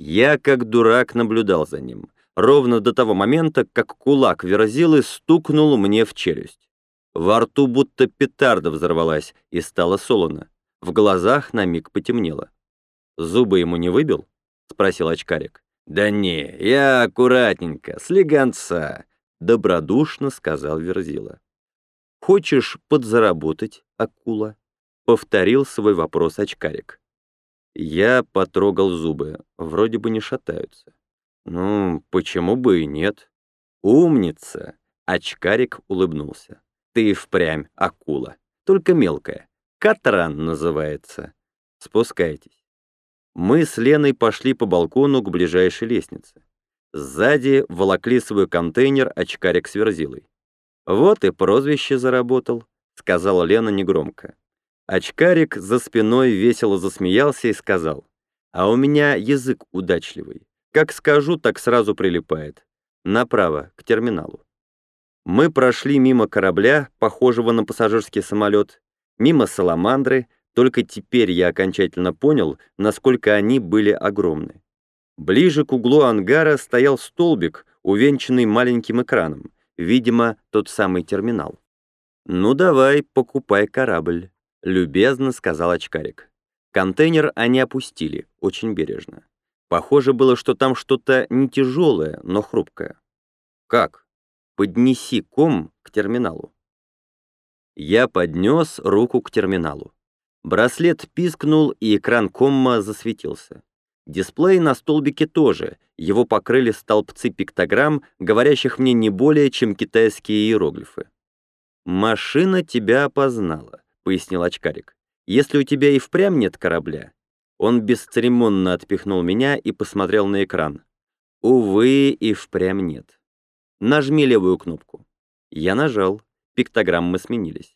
Я, как дурак, наблюдал за ним, ровно до того момента, как кулак верзилы стукнул мне в челюсть. Во рту будто петарда взорвалась и стало солоно. В глазах на миг потемнело. «Зубы ему не выбил?» — спросил очкарик. «Да не, я аккуратненько, слегонца», — добродушно сказал Верзила. «Хочешь подзаработать, акула?» — повторил свой вопрос очкарик. Я потрогал зубы, вроде бы не шатаются. Ну, почему бы и нет? Умница! Очкарик улыбнулся. Ты впрямь акула, только мелкая. Катран называется. Спускайтесь. Мы с Леной пошли по балкону к ближайшей лестнице. Сзади волокли свой контейнер очкарик с верзилой. «Вот и прозвище заработал», — сказала Лена негромко. Очкарик за спиной весело засмеялся и сказал, «А у меня язык удачливый. Как скажу, так сразу прилипает. Направо, к терминалу». Мы прошли мимо корабля, похожего на пассажирский самолет, мимо саламандры, только теперь я окончательно понял, насколько они были огромны. Ближе к углу ангара стоял столбик, увенчанный маленьким экраном, видимо, тот самый терминал. «Ну давай, покупай корабль». — любезно сказал очкарик. Контейнер они опустили, очень бережно. Похоже было, что там что-то не тяжелое, но хрупкое. «Как?» «Поднеси ком к терминалу». Я поднес руку к терминалу. Браслет пискнул, и экран комма засветился. Дисплей на столбике тоже, его покрыли столбцы пиктограмм, говорящих мне не более, чем китайские иероглифы. «Машина тебя опознала пояснил очкарик. «Если у тебя и впрямь нет корабля...» Он бесцеремонно отпихнул меня и посмотрел на экран. «Увы, и впрямь нет. Нажми левую кнопку». Я нажал, пиктограммы сменились.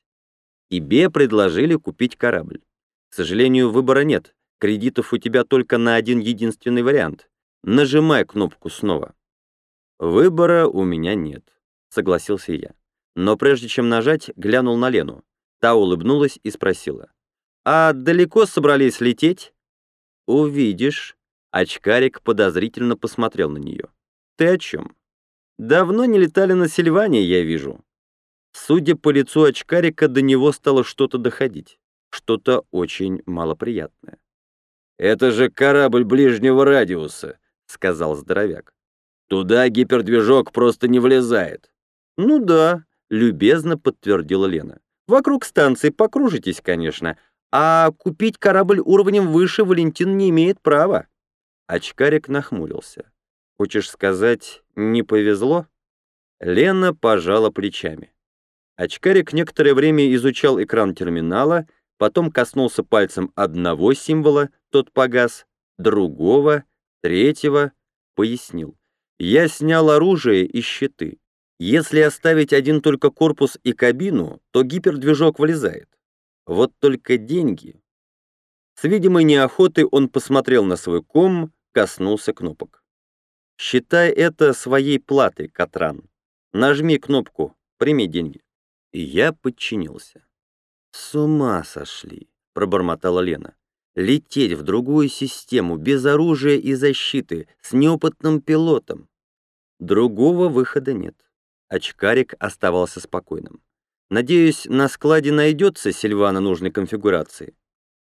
Тебе предложили купить корабль. К сожалению, выбора нет, кредитов у тебя только на один единственный вариант. Нажимай кнопку снова. Выбора у меня нет, согласился я. Но прежде чем нажать, глянул на Лену. Та улыбнулась и спросила. «А далеко собрались лететь?» «Увидишь». Очкарик подозрительно посмотрел на нее. «Ты о чем?» «Давно не летали на Сильвании, я вижу». Судя по лицу очкарика, до него стало что-то доходить. Что-то очень малоприятное. «Это же корабль ближнего радиуса», — сказал здоровяк. «Туда гипердвижок просто не влезает». «Ну да», — любезно подтвердила Лена. Вокруг станции покружитесь, конечно, а купить корабль уровнем выше Валентин не имеет права». Очкарик нахмурился. «Хочешь сказать, не повезло?» Лена пожала плечами. Очкарик некоторое время изучал экран терминала, потом коснулся пальцем одного символа, тот погас, другого, третьего, пояснил. «Я снял оружие и щиты. Если оставить один только корпус и кабину, то гипердвижок вылезает. Вот только деньги. С видимой неохотой он посмотрел на свой ком, коснулся кнопок. Считай это своей платой, Катран. Нажми кнопку, прими деньги. И я подчинился. С ума сошли, пробормотала Лена. Лететь в другую систему, без оружия и защиты, с неопытным пилотом. Другого выхода нет. Очкарик оставался спокойным. «Надеюсь, на складе найдется Сильвана нужной конфигурации».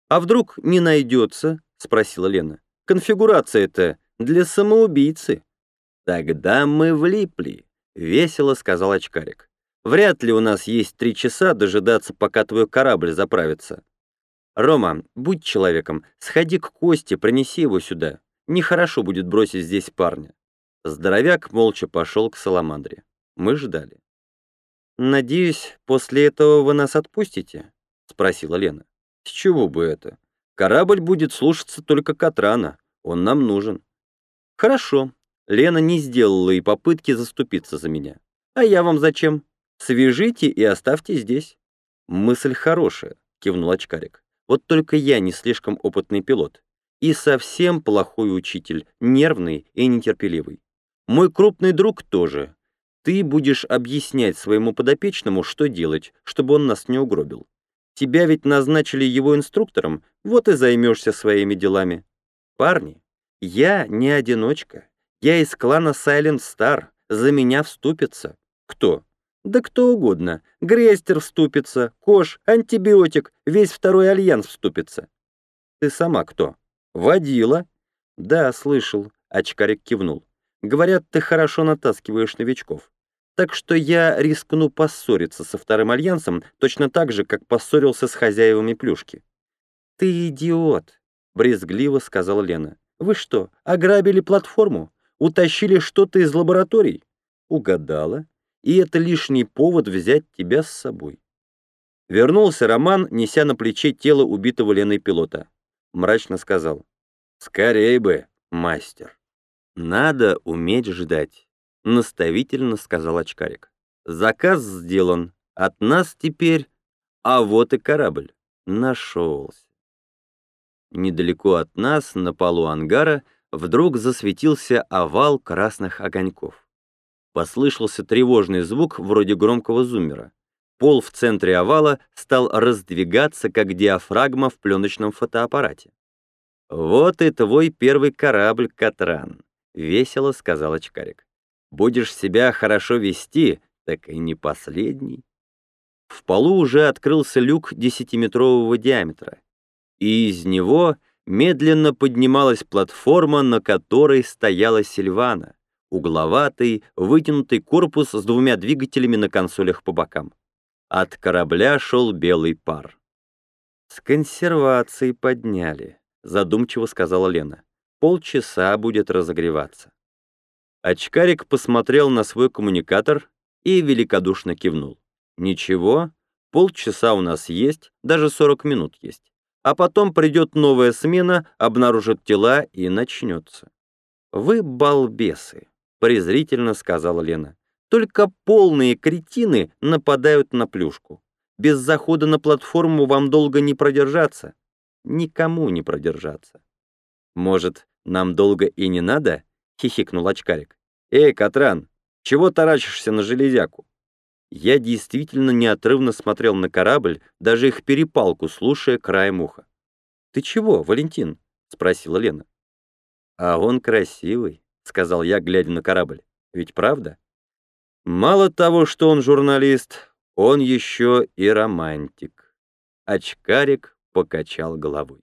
«А вдруг не найдется?» — спросила Лена. «Конфигурация-то для самоубийцы». «Тогда мы влипли», — весело сказал очкарик. «Вряд ли у нас есть три часа дожидаться, пока твой корабль заправится. Рома, будь человеком, сходи к Косте, принеси его сюда. Нехорошо будет бросить здесь парня». Здоровяк молча пошел к Саламандре. Мы ждали. «Надеюсь, после этого вы нас отпустите?» — спросила Лена. «С чего бы это? Корабль будет слушаться только Катрана. Он нам нужен». «Хорошо». Лена не сделала и попытки заступиться за меня. «А я вам зачем? Свяжите и оставьте здесь». «Мысль хорошая», — кивнул очкарик. «Вот только я не слишком опытный пилот. И совсем плохой учитель, нервный и нетерпеливый. Мой крупный друг тоже, ты будешь объяснять своему подопечному, что делать, чтобы он нас не угробил. Тебя ведь назначили его инструктором, вот и займешься своими делами. Парни, Я не одиночка. Я из клана Silent Star. За меня вступится. Кто? Да кто угодно. Грестер вступится, Кош, антибиотик, весь второй альянс вступится. Ты сама кто? Водила? Да, слышал. Очкарик кивнул. Говорят, ты хорошо натаскиваешь новичков. Так что я рискну поссориться со вторым альянсом точно так же, как поссорился с хозяевами плюшки. Ты идиот, брезгливо сказала Лена. Вы что, ограбили платформу? Утащили что-то из лабораторий? Угадала и это лишний повод взять тебя с собой. Вернулся Роман, неся на плече тело убитого Леной пилота. Мрачно сказал. «Скорей бы, мастер». «Надо уметь ждать», — наставительно сказал очкарик. «Заказ сделан. От нас теперь... А вот и корабль. Нашелся». Недалеко от нас, на полу ангара, вдруг засветился овал красных огоньков. Послышался тревожный звук вроде громкого зуммера. Пол в центре овала стал раздвигаться, как диафрагма в пленочном фотоаппарате. «Вот и твой первый корабль, Катран», — весело сказал очкарик. «Будешь себя хорошо вести, так и не последний». В полу уже открылся люк десятиметрового диаметра, и из него медленно поднималась платформа, на которой стояла Сильвана угловатый, вытянутый корпус с двумя двигателями на консолях по бокам. От корабля шел белый пар. «С консервацией подняли», — задумчиво сказала Лена. «Полчаса будет разогреваться». Очкарик посмотрел на свой коммуникатор и великодушно кивнул. «Ничего, полчаса у нас есть, даже 40 минут есть. А потом придет новая смена, обнаружит тела и начнется. Вы балбесы презрительно сказала Лена. Только полные кретины нападают на плюшку. Без захода на платформу вам долго не продержаться. Никому не продержаться. Может, нам долго и не надо? Хихикнул очкарик. Эй, Катран, чего таращишься на железяку? Я действительно неотрывно смотрел на корабль, даже их перепалку, слушая краем уха. «Ты чего, Валентин?» — спросила Лена. «А он красивый», — сказал я, глядя на корабль. «Ведь правда?» Мало того, что он журналист, он еще и романтик. Очкарик покачал головой.